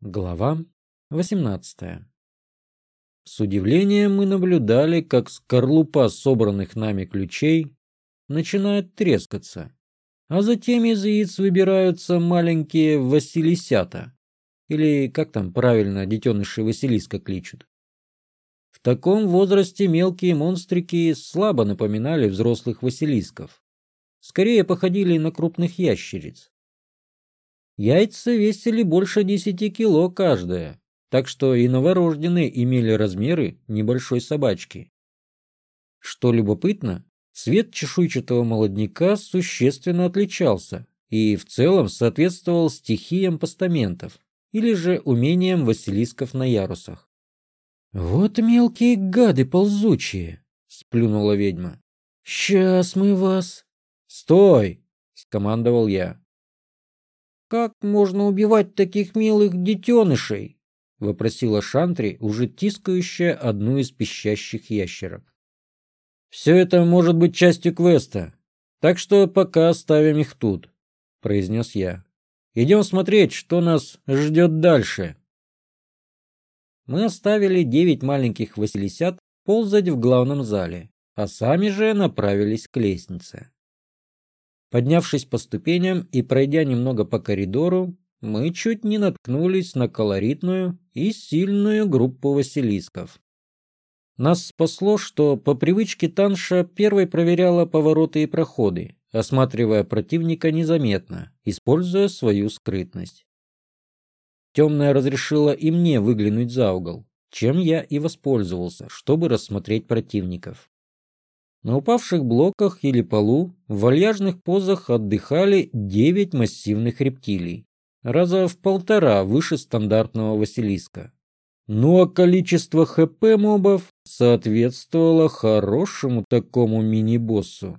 Глава 18 С удивлением мы наблюдали, как скорлупа собранных нами ключей начинает трескаться, а затем из яиц выбираются маленькие василисята, или как там правильно детеныши Василиска кличут. В таком возрасте мелкие монстрики слабо напоминали взрослых Василисков, скорее походили на крупных ящериц. Яйца весили больше десяти кило каждое, так что и новорожденные имели размеры небольшой собачки. Что любопытно, цвет чешуйчатого молодняка существенно отличался и в целом соответствовал стихиям постаментов или же умениям василисков на ярусах. «Вот мелкие гады ползучие!» — сплюнула ведьма. «Сейчас мы вас...» «Стой!» — скомандовал я. «Как можно убивать таких милых детенышей?» — вопросила Шантри, уже тискающая одну из пищащих ящерок. «Все это может быть частью квеста, так что пока оставим их тут», — произнес я. «Идем смотреть, что нас ждет дальше». Мы оставили девять маленьких Василисят ползать в главном зале, а сами же направились к лестнице. Поднявшись по ступеням и пройдя немного по коридору, мы чуть не наткнулись на колоритную и сильную группу василисков. Нас спасло, что по привычке Танша первой проверяла повороты и проходы, осматривая противника незаметно, используя свою скрытность. Темная разрешила и мне выглянуть за угол, чем я и воспользовался, чтобы рассмотреть противников. На упавших блоках или полу в вальяжных позах отдыхали девять массивных рептилий, раза в полтора выше стандартного Василиска. Ну а количество ХП мобов соответствовало хорошему такому мини-боссу.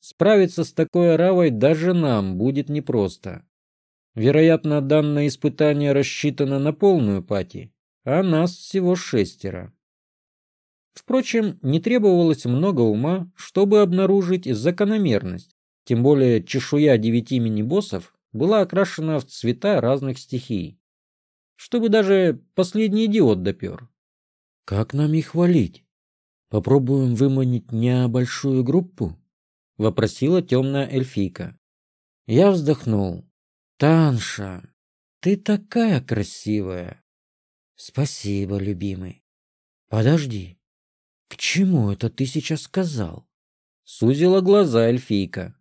Справиться с такой оравой даже нам будет непросто. Вероятно, данное испытание рассчитано на полную пати, а нас всего шестеро. Впрочем, не требовалось много ума, чтобы обнаружить закономерность, тем более чешуя девяти мини-боссов была окрашена в цвета разных стихий, чтобы даже последний идиот допер. «Как нам их валить? Попробуем выманить небольшую группу?» — вопросила темная эльфийка. Я вздохнул. «Танша, ты такая красивая!» «Спасибо, любимый. Подожди, «К чему это ты сейчас сказал?» Сузила глаза эльфийка.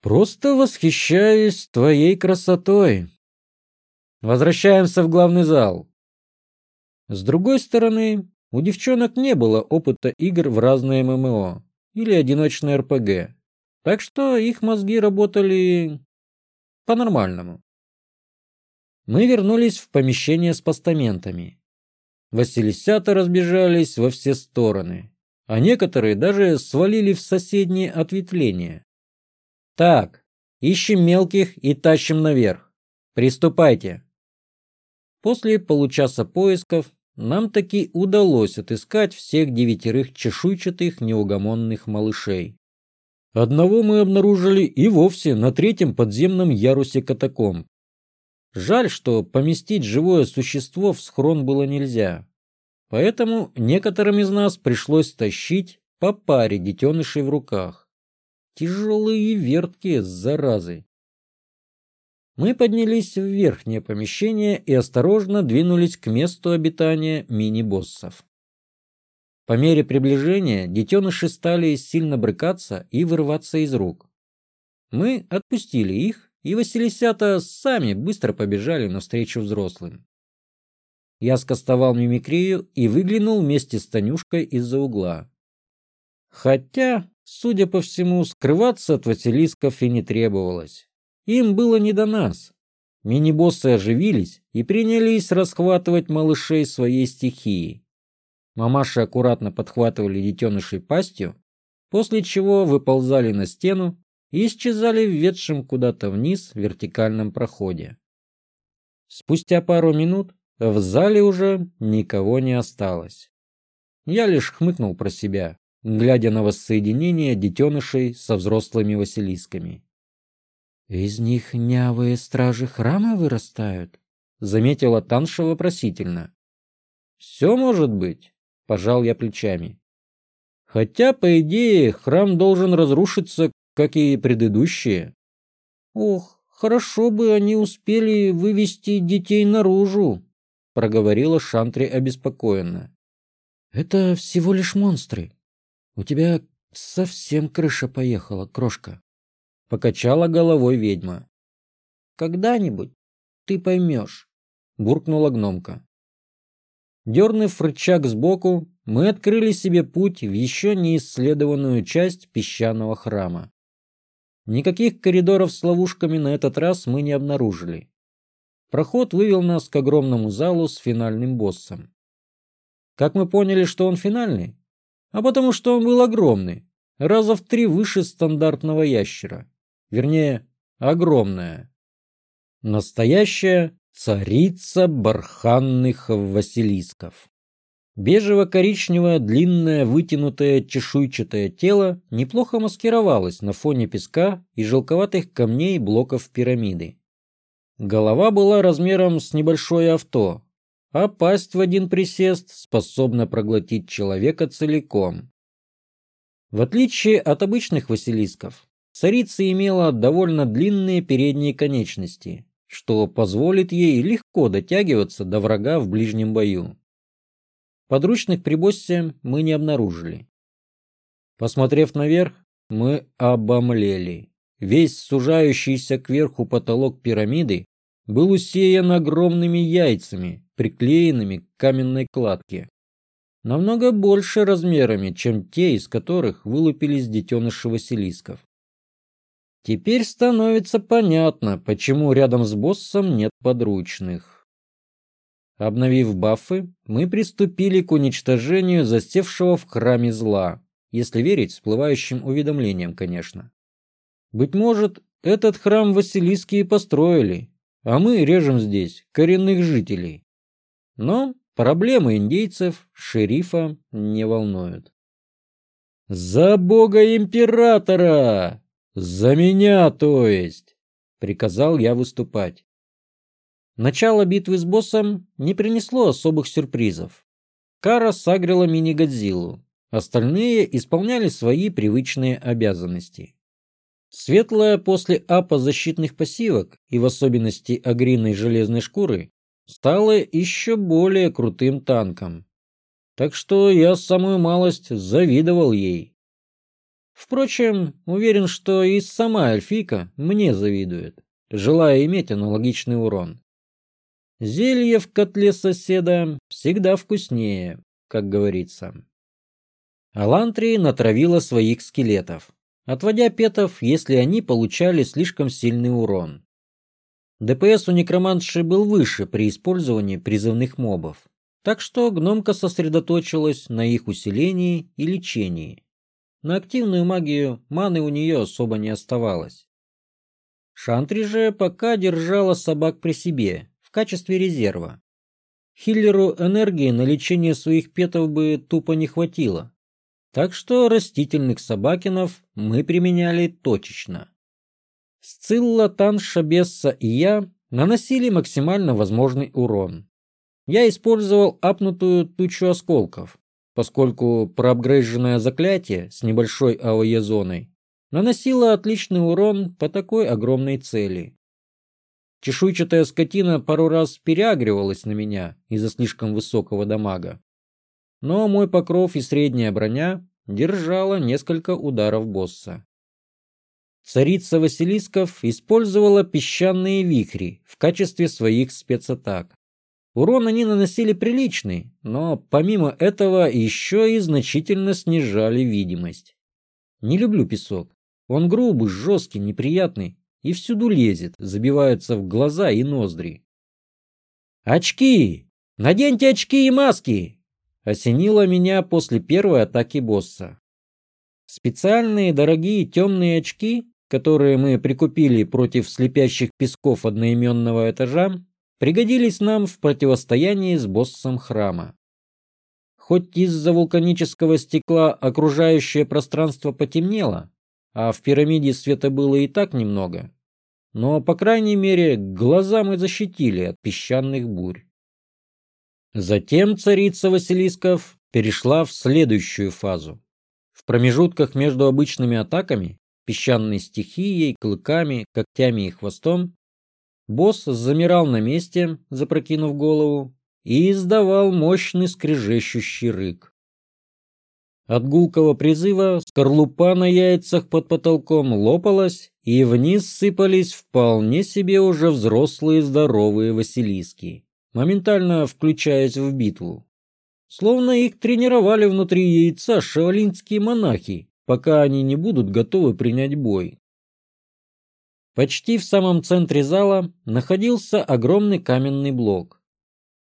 «Просто восхищаюсь твоей красотой. Возвращаемся в главный зал». С другой стороны, у девчонок не было опыта игр в разные ММО или одиночные РПГ, так что их мозги работали по-нормальному. Мы вернулись в помещение с постаментами. Василисята разбежались во все стороны, а некоторые даже свалили в соседние ответвления. Так, ищем мелких и тащим наверх. Приступайте. После получаса поисков нам таки удалось отыскать всех девятерых чешуйчатых неугомонных малышей. Одного мы обнаружили и вовсе на третьем подземном ярусе катакомб. Жаль, что поместить живое существо в схрон было нельзя. Поэтому некоторым из нас пришлось тащить по паре детенышей в руках. Тяжелые и верткие, заразы. Мы поднялись в верхнее помещение и осторожно двинулись к месту обитания мини-боссов. По мере приближения детеныши стали сильно брыкаться и вырываться из рук. Мы отпустили их и Василисята сами быстро побежали навстречу взрослым. Я скостовал мимикрию и выглянул вместе с Танюшкой из-за угла. Хотя, судя по всему, скрываться от Василисков и не требовалось. Им было не до нас. Мини-боссы оживились и принялись расхватывать малышей своей стихии. Мамаши аккуратно подхватывали детенышей пастью, после чего выползали на стену и исчезали в ведшем куда-то вниз вертикальном проходе. Спустя пару минут в зале уже никого не осталось. Я лишь хмыкнул про себя, глядя на воссоединение детенышей со взрослыми василисками. «Из них нявые стражи храма вырастают?» заметила Танша вопросительно. Все может быть, пожал я плечами. Хотя, по идее, храм должен разрушиться, как и предыдущие. Ох, хорошо бы они успели вывести детей наружу, проговорила Шантри обеспокоенно. Это всего лишь монстры. У тебя совсем крыша поехала, крошка. Покачала головой ведьма. Когда-нибудь ты поймешь, буркнула гномка. Дернув рычаг сбоку, мы открыли себе путь в еще не исследованную часть песчаного храма. Никаких коридоров с ловушками на этот раз мы не обнаружили. Проход вывел нас к огромному залу с финальным боссом. Как мы поняли, что он финальный? А потому что он был огромный, раза в три выше стандартного ящера. Вернее, огромная. Настоящая царица барханных василисков. Бежево-коричневое, длинное, вытянутое, чешуйчатое тело неплохо маскировалось на фоне песка и желковатых камней блоков пирамиды. Голова была размером с небольшое авто, а пасть в один присест способна проглотить человека целиком. В отличие от обычных василисков, царица имела довольно длинные передние конечности, что позволит ей легко дотягиваться до врага в ближнем бою. Подручных при боссе мы не обнаружили. Посмотрев наверх, мы обомлели. Весь сужающийся кверху потолок пирамиды был усеян огромными яйцами, приклеенными к каменной кладке. Намного больше размерами, чем те, из которых вылупились детеныши василисков. Теперь становится понятно, почему рядом с боссом нет подручных. Обновив бафы, мы приступили к уничтожению застевшего в храме зла, если верить всплывающим уведомлениям, конечно. Быть может, этот храм Василиски и построили, а мы режем здесь коренных жителей. Но проблемы индейцев шерифа не волнуют. «За бога императора! За меня, то есть!» — приказал я выступать. Начало битвы с боссом не принесло особых сюрпризов. Кара сагрила мини-годзиллу, остальные исполняли свои привычные обязанности. Светлая после апа защитных пассивок и в особенности агриной железной шкуры стала еще более крутым танком. Так что я самую малость завидовал ей. Впрочем, уверен, что и сама эльфийка мне завидует, желая иметь аналогичный урон. Зелье в котле соседа всегда вкуснее, как говорится. Алантрия натравила своих скелетов, отводя петов, если они получали слишком сильный урон. ДПС у некромантши был выше при использовании призывных мобов, так что гномка сосредоточилась на их усилении и лечении. На активную магию маны у нее особо не оставалось. Шантри же пока держала собак при себе в качестве резерва. Хиллеру энергии на лечение своих петов бы тупо не хватило. Так что растительных собакинов мы применяли точечно. Сцилла, Танша, Бесса и я наносили максимально возможный урон. Я использовал апнутую тучу осколков, поскольку проапгрейженное заклятие с небольшой АОЕ-зоной наносило отличный урон по такой огромной цели. Чешуйчатая скотина пару раз переагривалась на меня из-за слишком высокого дамага. Но мой покров и средняя броня держала несколько ударов босса. Царица Василисков использовала песчаные вихри в качестве своих спецатак. Урон они наносили приличный, но помимо этого еще и значительно снижали видимость. Не люблю песок. Он грубый, жесткий, неприятный и всюду лезет, забивается в глаза и ноздри. «Очки! Наденьте очки и маски!» осенило меня после первой атаки босса. Специальные дорогие темные очки, которые мы прикупили против слепящих песков одноименного этажа, пригодились нам в противостоянии с боссом храма. Хоть из-за вулканического стекла окружающее пространство потемнело, а в пирамиде света было и так немного. но, по крайней мере, глаза мы защитили от песчаных бурь. Затем царица Василисков перешла в следующую фазу. В промежутках между обычными атаками, песчаной стихией, клыками, когтями и хвостом, босс замирал на месте, запрокинув голову, и издавал мощный скрежещущий рык. От гулкого призыва скорлупа на яйцах под потолком лопалась, и вниз сыпались вполне себе уже взрослые здоровые василиски, моментально включаясь в битву. Словно их тренировали внутри яйца шаолинские монахи, пока они не будут готовы принять бой. Почти в самом центре зала находился огромный каменный блок.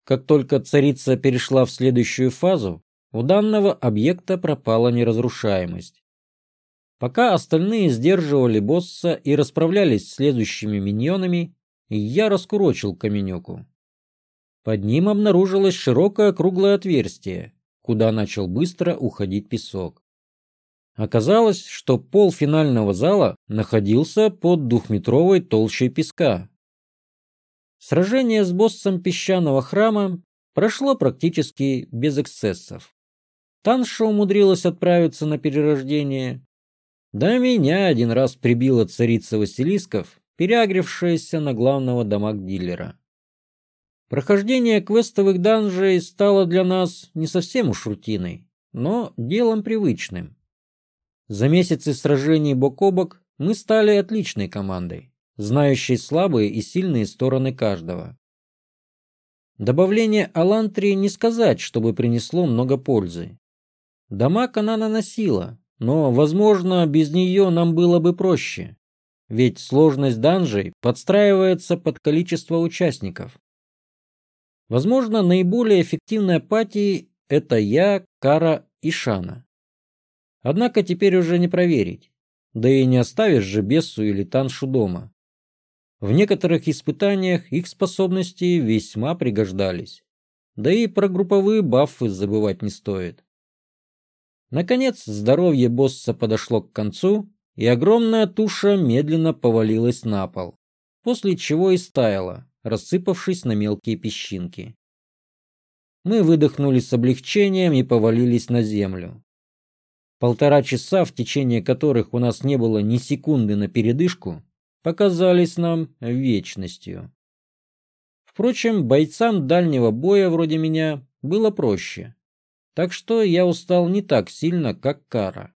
Как только царица перешла в следующую фазу, у данного объекта пропала неразрушаемость. Пока остальные сдерживали босса и расправлялись с следующими миньонами, я раскурочил каменюку. Под ним обнаружилось широкое круглое отверстие, куда начал быстро уходить песок. Оказалось, что пол финального зала находился под двухметровой толщей песка. Сражение с боссом песчаного храма прошло практически без эксцессов. Танша умудрилась отправиться на перерождение. Да меня один раз прибила царица Василисков, переагрившаяся на главного дамаг-дилера. Прохождение квестовых данжей стало для нас не совсем уж рутиной, но делом привычным. За месяцы сражений бок о бок мы стали отличной командой, знающей слабые и сильные стороны каждого. Добавление Алантрии не сказать, чтобы принесло много пользы. Дамаг она наносила, но, возможно, без нее нам было бы проще. Ведь сложность данжей подстраивается под количество участников. Возможно, наиболее эффективная пати – это я, Кара и Шана. Однако теперь уже не проверить. Да и не оставишь же Бессу или Таншу дома. В некоторых испытаниях их способности весьма пригождались. Да и про групповые бафы забывать не стоит. Наконец, здоровье босса подошло к концу, и огромная туша медленно повалилась на пол, после чего и стаяла, рассыпавшись на мелкие песчинки. Мы выдохнули с облегчением и повалились на землю. Полтора часа, в течение которых у нас не было ни секунды на передышку, показались нам вечностью. Впрочем, бойцам дальнего боя вроде меня было проще так что я устал не так сильно, как Кара.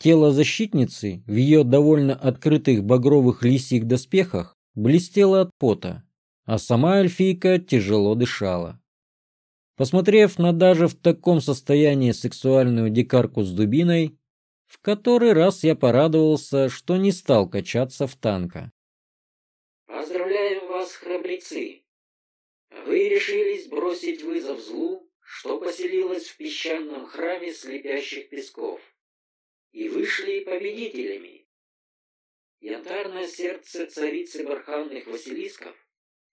Тело защитницы в ее довольно открытых багровых лисьих доспехах блестело от пота, а сама эльфийка тяжело дышала. Посмотрев на даже в таком состоянии сексуальную дикарку с дубиной, в который раз я порадовался, что не стал качаться в танка. «Поздравляем вас, храбрецы! Вы решились бросить вызов злу что поселилась в песчаном храме слепящих песков, и вышли победителями. Янтарное сердце царицы барханных Василисков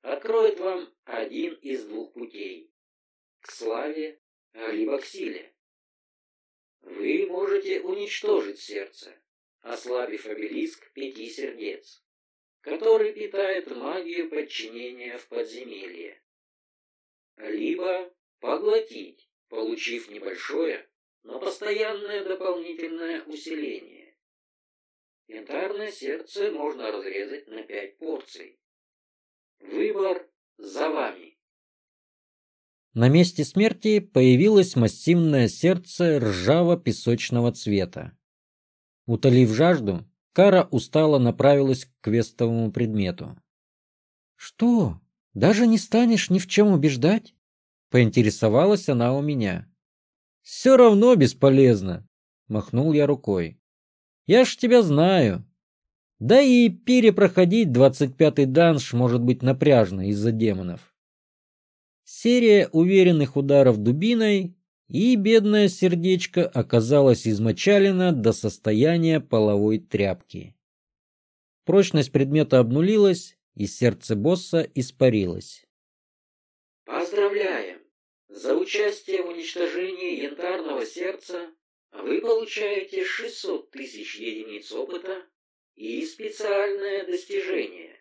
откроет вам один из двух путей – к славе, либо к силе. Вы можете уничтожить сердце, ослабив обелиск пяти сердец, который питает магию подчинения в подземелье. Либо поглотить, получив небольшое, но постоянное дополнительное усиление. Янтарное сердце можно разрезать на пять порций. Выбор за вами. На месте смерти появилось массивное сердце ржаво-песочного цвета. Утолив жажду, Кара устало направилась к квестовому предмету. «Что, даже не станешь ни в чем убеждать?» Поинтересовалась она у меня. «Все равно бесполезно», — махнул я рукой. «Я ж тебя знаю. Да и перепроходить двадцать пятый данж может быть напряжно из-за демонов». Серия уверенных ударов дубиной, и бедное сердечко оказалось измочалено до состояния половой тряпки. Прочность предмета обнулилась, и сердце босса испарилось. За участие в уничтожении янтарного сердца вы получаете 600 тысяч единиц опыта и специальное достижение.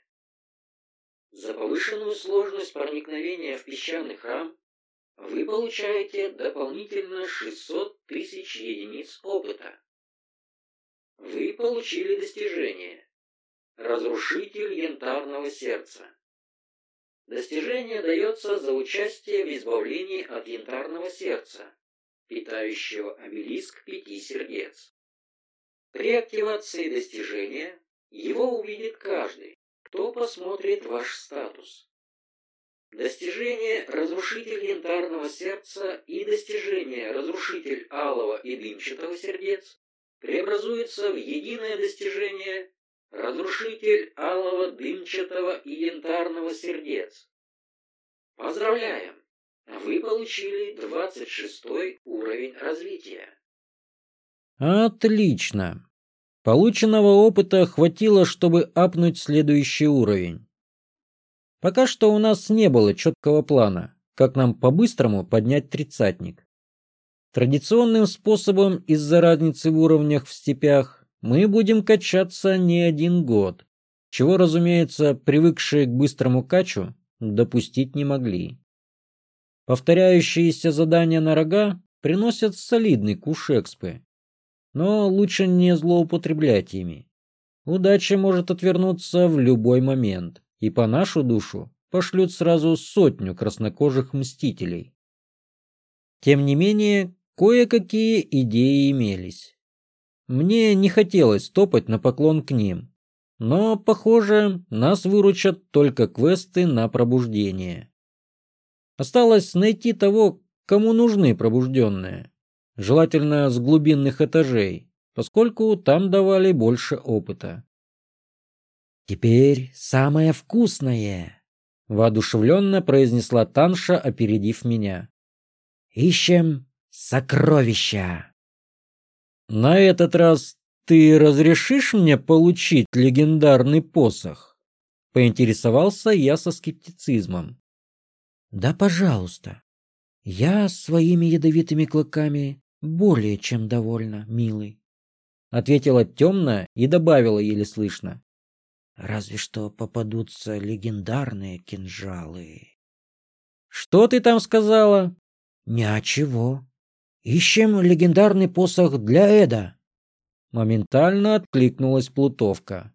За повышенную сложность проникновения в песчаный храм вы получаете дополнительно 600 тысяч единиц опыта. Вы получили достижение «Разрушитель янтарного сердца». Достижение дается за участие в избавлении от янтарного сердца, питающего обелиск пяти сердец. При активации достижения его увидит каждый, кто посмотрит ваш статус. Достижение «Разрушитель янтарного сердца» и достижение «Разрушитель алого и дымчатого сердец» преобразуется в единое достижение «Разрушитель алого, дымчатого и янтарного сердец». Поздравляем! Вы получили 26 уровень развития. Отлично. Полученного опыта хватило, чтобы апнуть следующий уровень. Пока что у нас не было четкого плана, как нам по-быстрому поднять тридцатник. Традиционным способом из-за разницы в уровнях в степях мы будем качаться не один год, чего, разумеется, привыкшие к быстрому качу допустить не могли. Повторяющиеся задания на рога приносят солидный куш экспы, но лучше не злоупотреблять ими. Удача может отвернуться в любой момент, и по нашу душу пошлют сразу сотню краснокожих мстителей. Тем не менее, кое-какие идеи имелись. Мне не хотелось топать на поклон к ним, но, похоже, нас выручат только квесты на пробуждение. Осталось найти того, кому нужны пробужденные, желательно с глубинных этажей, поскольку там давали больше опыта. «Теперь самое вкусное!» — воодушевленно произнесла Танша, опередив меня. «Ищем сокровища!» «На этот раз ты разрешишь мне получить легендарный посох?» — поинтересовался я со скептицизмом. Да, пожалуйста. Я своими ядовитыми клыками более чем довольна, милый. Ответила темная и добавила еле слышно. Разве что попадутся легендарные кинжалы. Что ты там сказала? Ничего. Ищем легендарный посох для Эда. Моментально откликнулась плутовка.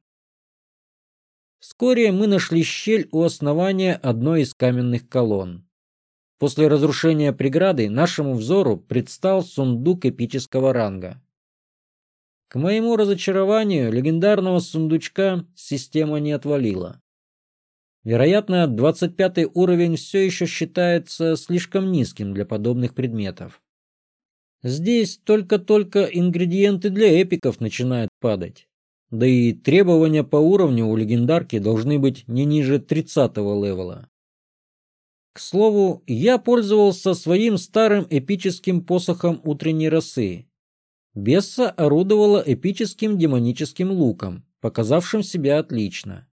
Вскоре мы нашли щель у основания одной из каменных колонн. После разрушения преграды нашему взору предстал сундук эпического ранга. К моему разочарованию, легендарного сундучка система не отвалила. Вероятно, 25 уровень все еще считается слишком низким для подобных предметов. Здесь только-только ингредиенты для эпиков начинают падать. Да и требования по уровню у легендарки должны быть не ниже 30 левела. К слову, я пользовался своим старым эпическим посохом утренней росы. Бесса орудовала эпическим демоническим луком, показавшим себя отлично.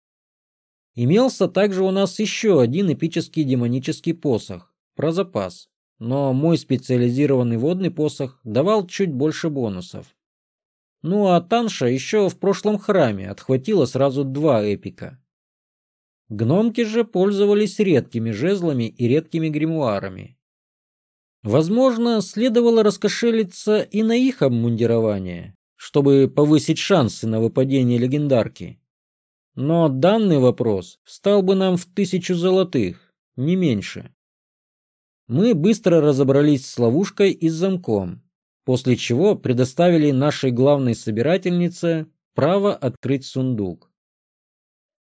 Имелся также у нас еще один эпический демонический посох, про запас, но мой специализированный водный посох давал чуть больше бонусов. Ну а Танша еще в прошлом храме отхватила сразу два эпика. Гномки же пользовались редкими жезлами и редкими гримуарами. Возможно, следовало раскошелиться и на их обмундирование, чтобы повысить шансы на выпадение легендарки. Но данный вопрос встал бы нам в тысячу золотых, не меньше. Мы быстро разобрались с ловушкой и с замком, после чего предоставили нашей главной собирательнице право открыть сундук.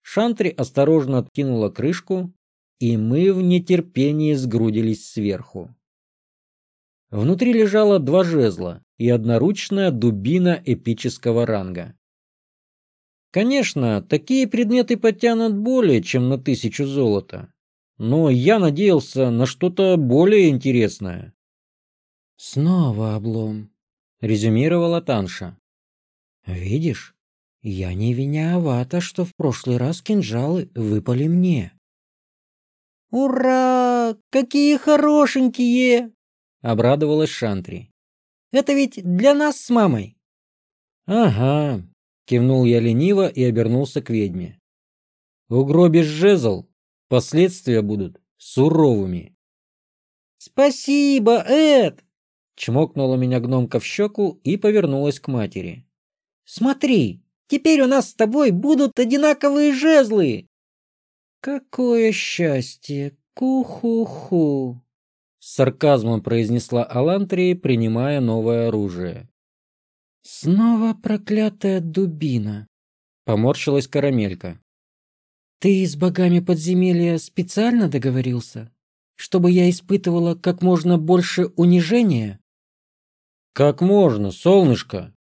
Шантри осторожно откинула крышку, и мы в нетерпении сгрудились сверху. Внутри лежало два жезла и одноручная дубина эпического ранга. Конечно, такие предметы потянут более чем на тысячу золота, но я надеялся на что-то более интересное. Снова облом, резюмировала Танша. Видишь, я не виновата, что в прошлый раз кинжалы выпали мне. Ура! Какие хорошенькие! обрадовалась Шантри. Это ведь для нас с мамой. Ага. Кивнул я лениво и обернулся к ведьме. Угробишь жезл, последствия будут суровыми. Спасибо, Эд! Чмокнула меня гномка в щеку и повернулась к матери. Смотри, теперь у нас с тобой будут одинаковые жезлы. Какое счастье! Ку-ху-ху! С сарказмом произнесла Алантрия, принимая новое оружие. Снова проклятая дубина. Поморщилась карамелька. Ты с богами подземелья специально договорился? Чтобы я испытывала как можно больше унижения? Как можно, солнышко?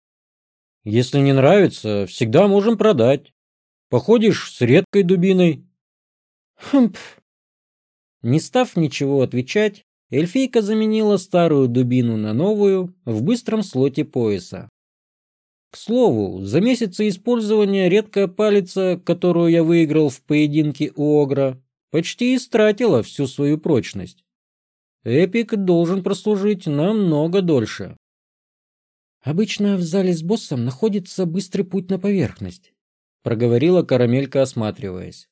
Если не нравится, всегда можем продать. Походишь с редкой дубиной. Хмпф. Не став ничего отвечать, эльфийка заменила старую дубину на новую в быстром слоте пояса. К слову, за месяцы использования редкая палица, которую я выиграл в поединке у Огра, почти истратила всю свою прочность. Эпик должен прослужить намного дольше. Обычно в зале с боссом находится быстрый путь на поверхность, проговорила карамелька, осматриваясь.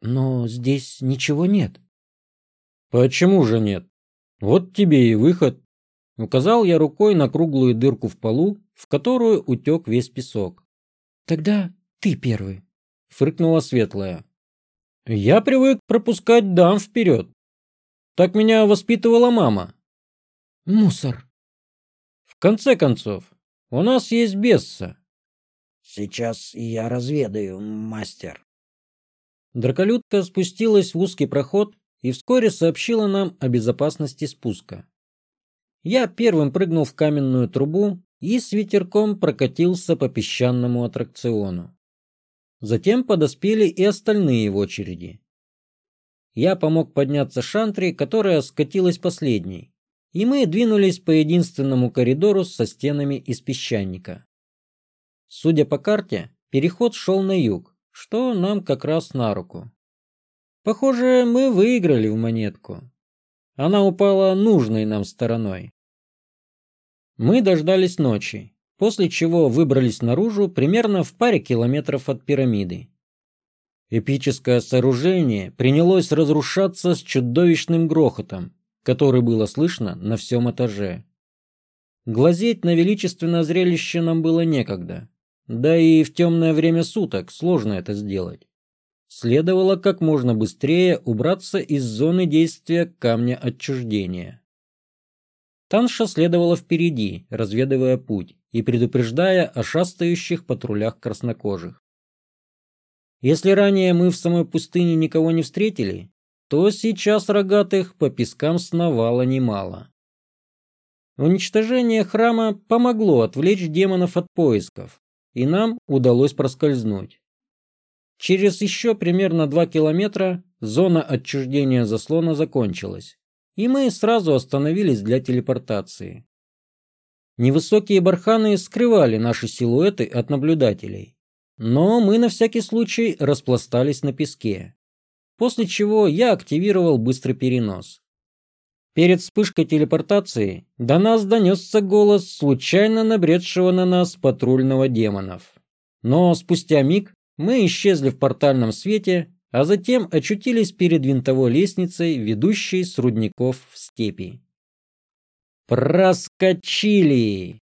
Но здесь ничего нет. Почему же нет? Вот тебе и выход. Указал я рукой на круглую дырку в полу, в которую утек весь песок. «Тогда ты первый», — фыркнула Светлая. «Я привык пропускать дам вперед. Так меня воспитывала мама». «Мусор». «В конце концов, у нас есть Бесса». «Сейчас я разведаю, мастер». Драколюдка спустилась в узкий проход и вскоре сообщила нам о безопасности спуска. Я первым прыгнул в каменную трубу и с ветерком прокатился по песчаному аттракциону. Затем подоспели и остальные в очереди. Я помог подняться Шантри, которая скатилась последней, и мы двинулись по единственному коридору со стенами из песчаника. Судя по карте, переход шел на юг, что нам как раз на руку. Похоже, мы выиграли в монетку. Она упала нужной нам стороной. Мы дождались ночи, после чего выбрались наружу примерно в паре километров от пирамиды. Эпическое сооружение принялось разрушаться с чудовищным грохотом, который было слышно на всем этаже. Глазеть на величественное зрелище нам было некогда, да и в темное время суток сложно это сделать. Следовало как можно быстрее убраться из зоны действия камня отчуждения. Танша следовала впереди, разведывая путь и предупреждая о шастающих патрулях краснокожих. Если ранее мы в самой пустыне никого не встретили, то сейчас рогатых по пескам сновало немало. Уничтожение храма помогло отвлечь демонов от поисков, и нам удалось проскользнуть. Через еще примерно два километра зона отчуждения заслона закончилась, и мы сразу остановились для телепортации. Невысокие барханы скрывали наши силуэты от наблюдателей, но мы на всякий случай распластались на песке, после чего я активировал быстрый перенос. Перед вспышкой телепортации до нас донесся голос случайно набредшего на нас патрульного демонов. Но спустя миг мы исчезли в портальном свете а затем очутились перед винтовой лестницей, ведущей с рудников в степи. Проскочили!